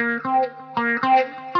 Ow, ow,